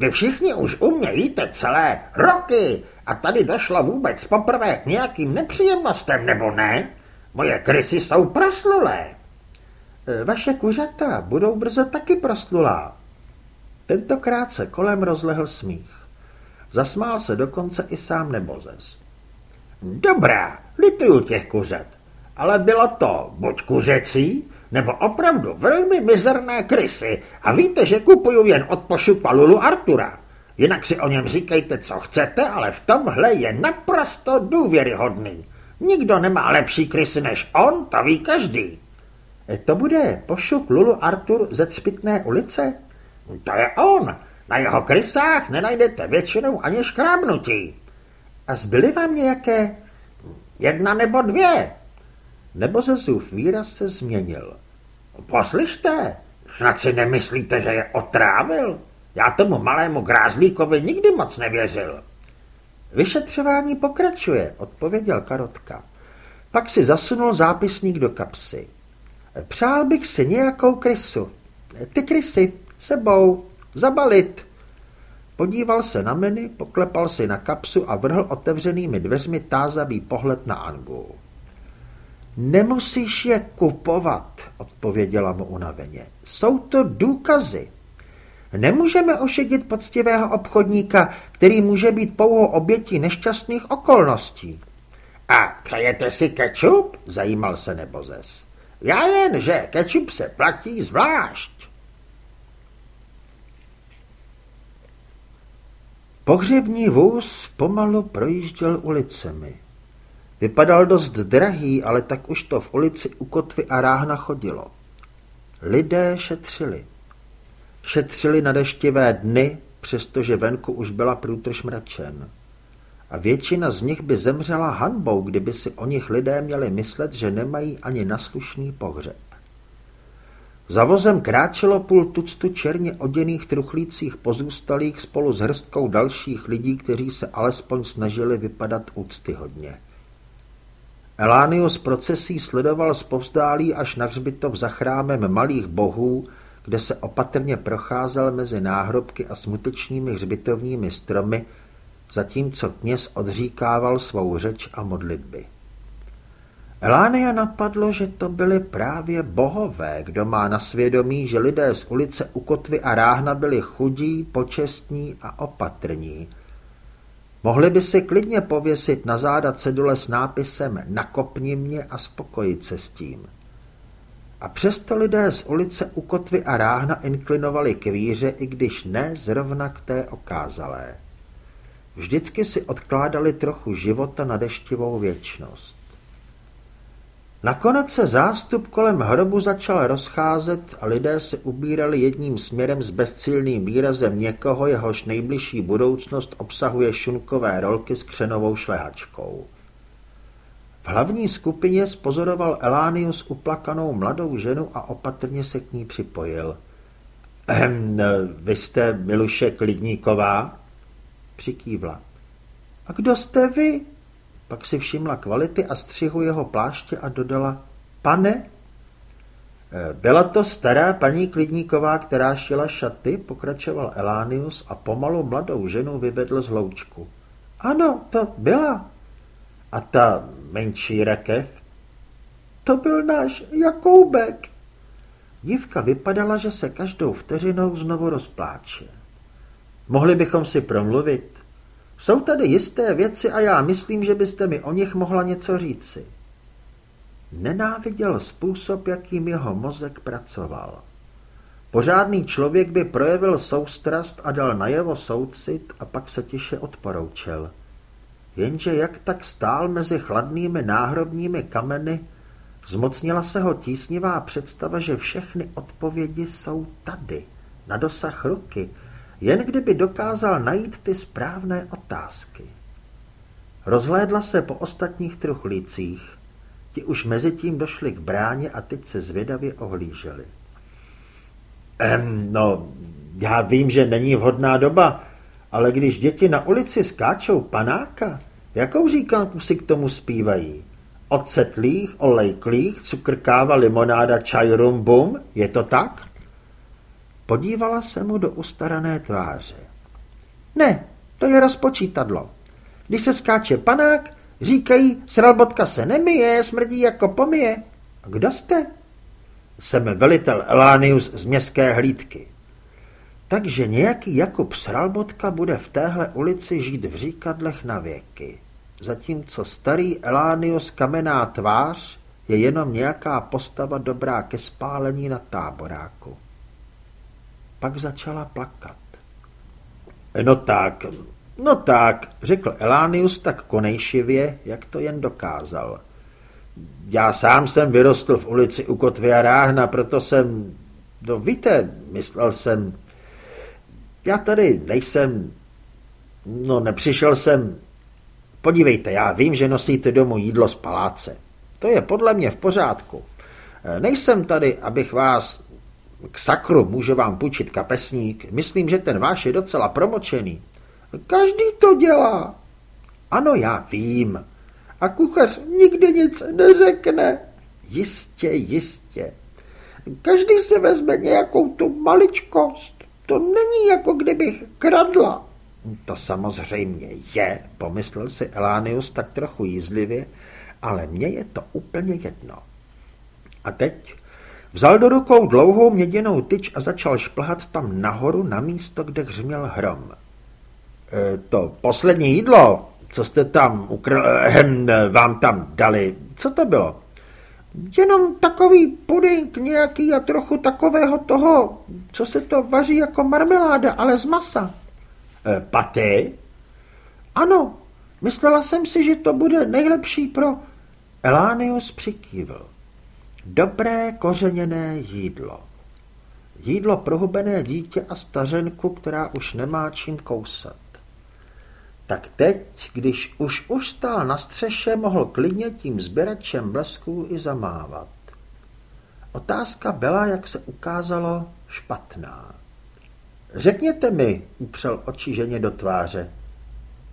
vy všichni už u mě jíte celé roky a tady došlo vůbec poprvé k nějakým nepříjemnostem, nebo ne? Moje krysy jsou proslulé. E, vaše kuřata budou brzo taky proslulá. Tentokrát se kolem rozlehl smích. Zasmál se dokonce i sám Nebozes. Dobrá, lituju těch kuřat, ale bylo to buď kuřecí, nebo opravdu velmi mizerné krysy a víte, že kupuju jen od pošupa Lulu Artura. Jinak si o něm říkejte, co chcete, ale v tomhle je naprosto důvěryhodný. Nikdo nemá lepší krysy než on, to ví každý. E, to bude pošuk Lulu Artur ze Třpitné ulice? To je on. Na jeho krysách nenajdete většinou ani škrábnutí. A zbyly vám nějaké? Jedna nebo dvě. Nebo Zezův výraz se změnil. Poslyšte, snad si nemyslíte, že je otrávil? Já tomu malému grázlíkovi nikdy moc nevěřil. Vyšetřování pokračuje, odpověděl Karotka. Pak si zasunul zápisník do kapsy. Přál bych si nějakou krysu. Ty krysy, sebou, zabalit. Podíval se na menu, poklepal si na kapsu a vrhl otevřenými dveřmi tázavý pohled na Angu. Nemusíš je kupovat, odpověděla mu unaveně. Jsou to důkazy. Nemůžeme ošedit poctivého obchodníka, který může být pouhou obětí nešťastných okolností. A přejete si kečup? Zajímal se Nebozes. Já jen, že kečup se platí zvlášť. Pohřební vůz pomalu projížděl ulicemi. Vypadal dost drahý, ale tak už to v ulici u kotvy a ráhna chodilo. Lidé šetřili. Šetřili na deštivé dny, přestože venku už byla průtrž mračen. A většina z nich by zemřela hanbou, kdyby si o nich lidé měli myslet, že nemají ani naslušný pohřeb. Za vozem kráčelo půl tuctu černě oděných truchlících pozůstalých spolu s hrstkou dalších lidí, kteří se alespoň snažili vypadat úctyhodně. Elánius procesí sledoval zpovzdálí až na hřbitov za chrámem malých bohů, kde se opatrně procházel mezi náhrobky a smutečními hřbitovními stromy, zatímco kněz odříkával svou řeč a modlitby. Elánia napadlo, že to byli právě bohové, kdo má na svědomí, že lidé z ulice u Kotvy a Ráhna byli chudí, počestní a opatrní. Mohli by si klidně pověsit na záda cedule s nápisem Nakopni mě a spokojit se s tím. A přesto lidé z ulice u Kotvy a Ráhna inklinovali k víře, i když ne zrovna k té okázalé. Vždycky si odkládali trochu života na deštivou věčnost. Nakonec se zástup kolem hrobu začal rozcházet a lidé se ubírali jedním směrem s bezcílným výrazem někoho, jehož nejbližší budoucnost obsahuje šunkové rolky s křenovou šlehačkou. V hlavní skupině spozoroval Elánius uplakanou mladou ženu a opatrně se k ní připojil. Ehm, vy jste Miluše Klidníková? Přikývla. A kdo jste vy? Pak si všimla kvality a střihu jeho pláště a dodala, pane? Eh, byla to stará paní Klidníková, která šila šaty, pokračoval Elánius a pomalu mladou ženu vyvedl z hloučku. Ano, to byla. A ta menší rakev? To byl náš Jakoubek. Dívka vypadala, že se každou vteřinou znovu rozpláče. Mohli bychom si promluvit. Jsou tady jisté věci a já myslím, že byste mi o nich mohla něco říci. Nenáviděl způsob, jakým jeho mozek pracoval. Pořádný člověk by projevil soustrast a dal najevo soucit a pak se tiše odporoučel. Jenže jak tak stál mezi chladnými náhrobními kameny, zmocnila se ho tísnivá představa, že všechny odpovědi jsou tady, na dosah ruky, jen kdyby dokázal najít ty správné otázky. Rozhlédla se po ostatních truchlících. Ti už mezi tím došli k bráně a teď se zvědavě ohlíželi. Ehm, no, já vím, že není vhodná doba, ale když děti na ulici skáčou panáka, jakou říkanku si k tomu zpívají? Ocetlých, olejklých, cukr, káva, limonáda, čaj, rum, bum, je to tak? Podívala se mu do ustarané tváře. Ne, to je rozpočítadlo. Když se skáče panák, říkají, sralbotka se nemije, smrdí jako pomije. A kdo jste? Jsem velitel Elánius z městské hlídky. Takže nějaký Jakub Sralbotka bude v téhle ulici žít v říkadlech na věky. Zatímco starý Elánius kamená tvář je jenom nějaká postava dobrá ke spálení na táboráku. Pak začala plakat. No tak, no tak, řekl Elánius tak konejšivě, jak to jen dokázal. Já sám jsem vyrostl v ulici u Kotvy a Ráhna, proto jsem, no víte, myslel jsem, já tady nejsem, no nepřišel jsem, podívejte, já vím, že nosíte domů jídlo z paláce. To je podle mě v pořádku. Nejsem tady, abych vás k sakru může vám půjčit kapesník. Myslím, že ten váš je docela promočený. Každý to dělá. Ano, já vím. A kuchař nikdy nic neřekne. Jistě, jistě. Každý se vezme nějakou tu maličkost. To není jako kdybych kradla. To samozřejmě je, pomyslel si Elánius tak trochu jízlivě, ale mně je to úplně jedno. A teď Vzal do rukou dlouhou měděnou tyč a začal šplhat tam nahoru na místo, kde hřměl hrom. E, to poslední jídlo, co jste tam ukr... Hem, vám tam dali, co to bylo? Jenom takový pudink nějaký a trochu takového toho, co se to vaří jako marmeláda, ale z masa. E, paty? Ano, myslela jsem si, že to bude nejlepší pro... Elánius přikývl. Dobré kořeněné jídlo. Jídlo prohubené dítě a stařenku, která už nemá čím kousat. Tak teď, když už už stál na střeše, mohl klidně tím sběračem blesků i zamávat. Otázka byla, jak se ukázalo, špatná. Řekněte mi, upřel oči ženě do tváře,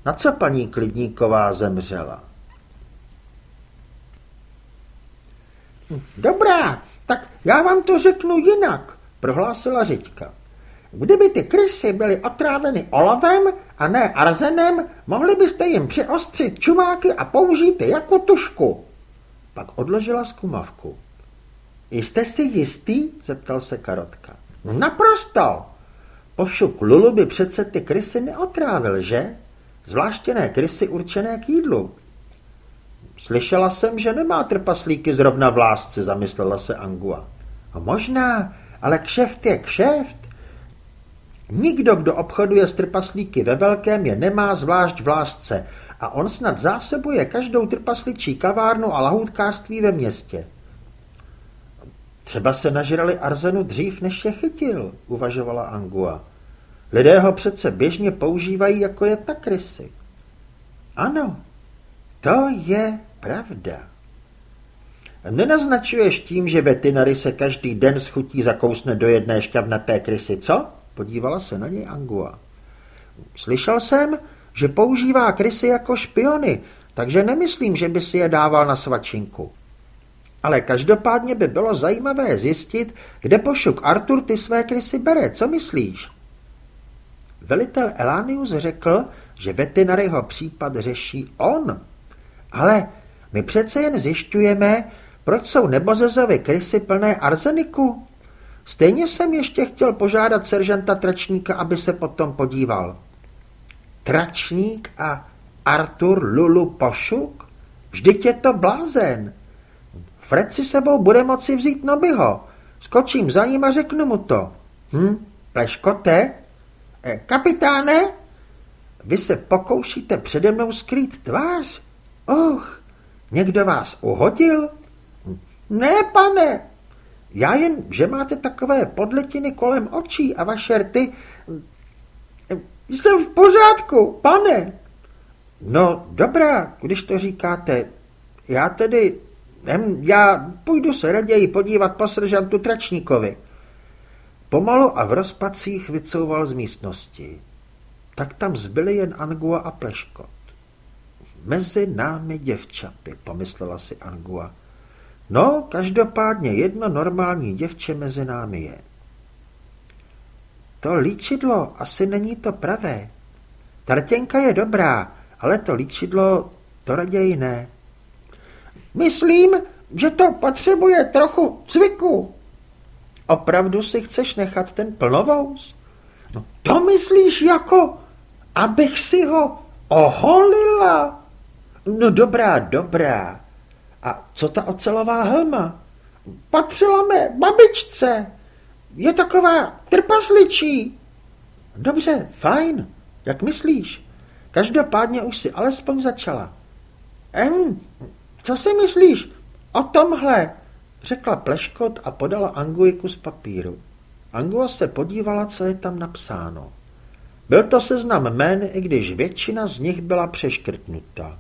na co paní Klidníková zemřela? Dobrá, tak já vám to řeknu jinak, prohlásila Řiďka. Kdyby ty krysy byly otráveny olovem a ne arzenem, mohli byste jim přiostřit čumáky a použít je jako tušku. Pak odložila zkumavku. Jste si jistý? zeptal se Karotka. Naprosto. Pošuk Lulu by přece ty krysy neotrávil, že? Zvláště ne krysy určené k jídlu. Slyšela jsem, že nemá trpaslíky zrovna v lásce, zamyslela se Angua. A možná, ale kšeft je kšeft. Nikdo, kdo obchoduje s trpaslíky ve velkém, je nemá zvlášť v lásce a on snad zásobuje každou trpasličí kavárnu a lahůdkářství ve městě. Třeba se nažrali arzenu dřív, než je chytil, uvažovala Angua. Lidé ho přece běžně používají jako je na krysy. Ano, to je pravda. Nenaznačuješ tím, že veterinary se každý den schutí zakousne do jedné šťavnaté krysy, co? Podívala se na něj Angua. Slyšel jsem, že používá krysy jako špiony, takže nemyslím, že by si je dával na svačinku. Ale každopádně by bylo zajímavé zjistit, kde pošuk Artur ty své krysy bere. Co myslíš? Velitel Elánius řekl, že veterinaryho případ řeší on. Ale my přece jen zjišťujeme, proč jsou nebozezovy krysy plné arzeniku. Stejně jsem ještě chtěl požádat seržanta Tračníka, aby se potom podíval. Tračník a Artur Lulu Pošuk? Vždyť je to blázen. Fred si sebou bude moci vzít Nobyho. Skočím za ním a řeknu mu to. Hm, pleškote? E, kapitáne? Vy se pokoušíte přede mnou skrýt tvář? Och, někdo vás uhodil? Ne, pane. Já jen, že máte takové podletiny kolem očí a vaše rty... Jsem v pořádku, pane. No, dobrá, když to říkáte. Já tedy já půjdu se raději podívat po seržantu Tračníkovi. Pomalu a v rozpacích vycouval z místnosti. Tak tam zbyly jen Angua a Pleškot. Mezi námi děvčaty, pomyslela si Angua. No, každopádně jedno normální děvče mezi námi je. To líčidlo asi není to pravé. Tartěnka je dobrá, ale to líčidlo to raději ne. Myslím, že to potřebuje trochu cviku. Opravdu si chceš nechat ten plnovous? No to myslíš jako, abych si ho oholila? No dobrá, dobrá. A co ta ocelová helma? Patřila mé babičce. Je taková trpasličí. Dobře, fajn. Jak myslíš? Každopádně už si alespoň začala. Em, co si myslíš o tomhle? Řekla pleškot a podala Angui kus papíru. Angua se podívala, co je tam napsáno. Byl to seznam jmén, i když většina z nich byla přeškrtnuta.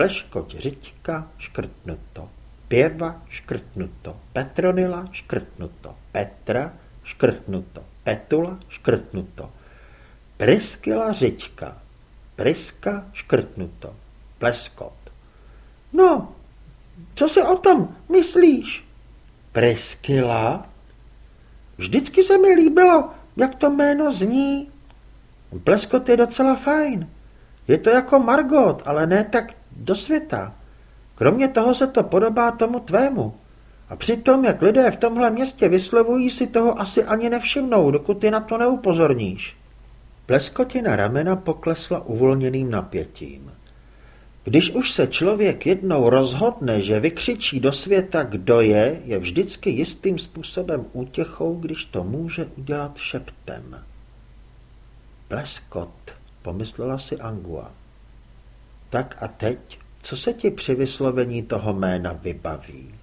Pleškot Řiťka škrtnuto, Pěva škrtnuto, Petronila škrtnuto, Petra škrtnuto, Petula škrtnuto, Priskyla Řiťka, Priska škrtnuto, Pleskot. No, co si o tom myslíš? Preskyla? Vždycky se mi líbilo, jak to jméno zní. Pleskot je docela fajn. Je to jako Margot, ale ne tak do světa. Kromě toho se to podobá tomu tvému. A přitom, jak lidé v tomhle městě vyslovují, si toho asi ani nevšimnou, dokud ty na to neupozorníš. Pleskotina ramena poklesla uvolněným napětím. Když už se člověk jednou rozhodne, že vykřičí do světa, kdo je, je vždycky jistým způsobem útěchou, když to může udělat šeptem. Pleskot, pomyslela si Angua. Tak a teď, co se ti při vyslovení toho jména vybaví?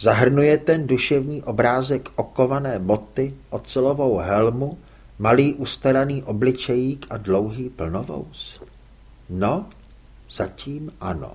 Zahrnuje ten duševní obrázek okované boty, ocelovou helmu, malý ustaraný obličejík a dlouhý plnovous? No, Zatím ano.